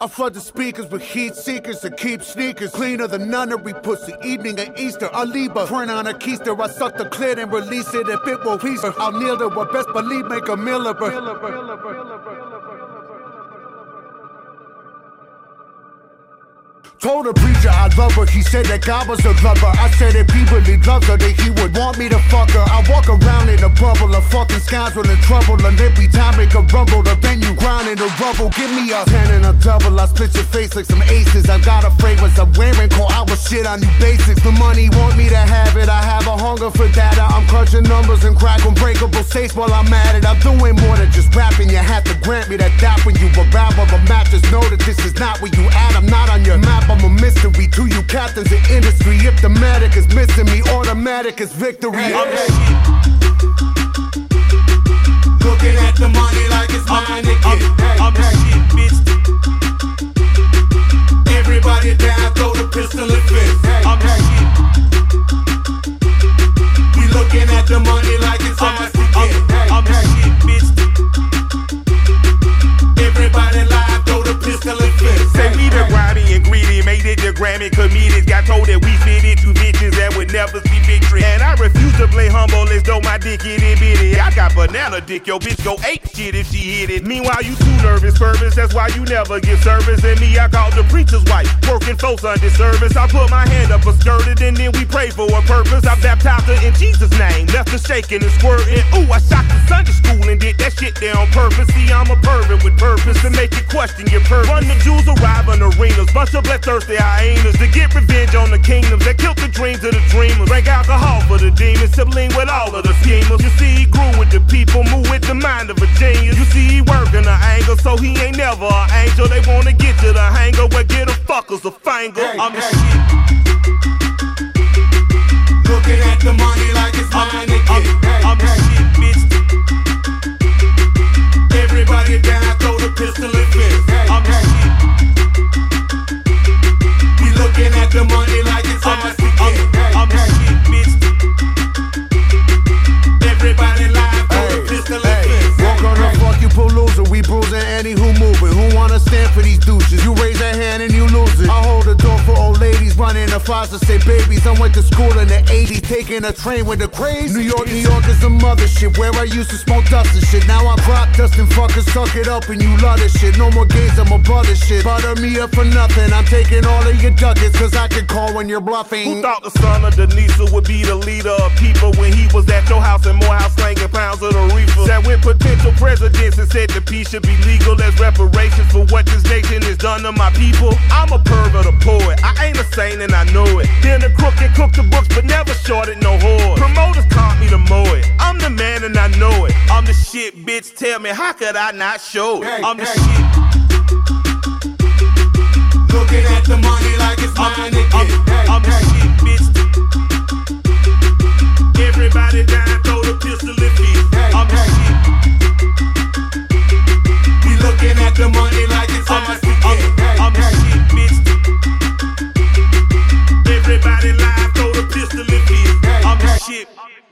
I flood the speakers with heat seekers to keep sneakers cleaner than nunnery pussy. Evening at Easter, I leave a print on a keister. I suck the clit and release it if it will please her. I'll kneel to her, best believe make a meal of her. Told the preacher I love her, he said that God was a lover. I said if he really loves her, that he would want me to fuck her. I walk around in a bubble of fucking skies with a trouble, and every time make a rumble, the venue grind in the rubble. Give me a ten and a double, I split your face like some aces. I got a fragrance I'm wearing, call I was shit on you basics. The money want me to have it, I have a hunger for data. I'm crunching numbers and crack unbreakable states while I'm at it. I'm doing more than just rapping, you have to grant me that that when you a rapper, the map just know that this is not where you at. I'm not on your map. I'm a mystery to you captains in industry. If the medic is missing me, automatic is victory. Hey, I'm the it the Grammy comedians. Got told that we fit into bitches that would never see victory. And I refuse to play humble as though my dick itty bitty. I got banana dick, yo bitch go ape shit if she hit it. Meanwhile, you too nervous, purpose. That's why you never get service. And me, I call the preacher's wife, working for Sunday service. I put my hand up a skirted and then we pray for a purpose. I baptized her in Jesus' name, left shaking and squirting. Ooh, I shot the Sunday school and did that shit there on purpose. See, I'm a pervert with purpose to make you question your purpose. Run the jewels arrive in arenas, bunch of bloodthirsty hyenas to get revenge on the kingdoms that killed the dreams of the dreamers. Drank alcohol for the demons, sibling with all of the schemers. You see, he grew with the people, move with the mind of a genius. You see, he working the angle, so he ain't never an angel. They wanna get to the hangar where get a fuckers a finger. Hey, I'm the hey. shit. Money like it's I'm to say babies. I went to school in the 80s, taking a train with the craze. New York, New York is the mothership where I used to smoke dust and shit. Now I crop dusting fuckers, suck it up and you love this shit. No more games, I'm a brother shit. Butter me up for nothing. I'm taking all of your ducats, cause I can call when you're bluffing. Who thought the son of Denisa would be the leader of people when he was at your house in Morehouse slanging pounds of the reefer? That with potential presidents and said the peace should be legal as reparations for what this nation done to my people. I'm a pervert, a poet. I ain't a saint and I know it. Then the crook and cook the books, but never shorted no whore. Promoters taught me to mow it. I'm the man and I know it. I'm the shit, bitch. Tell me, how could I not show it? I'm the hey. shit. Looking at the money like it's mine I'm, again. I'm, Hey, I'm the hey. shit, leadership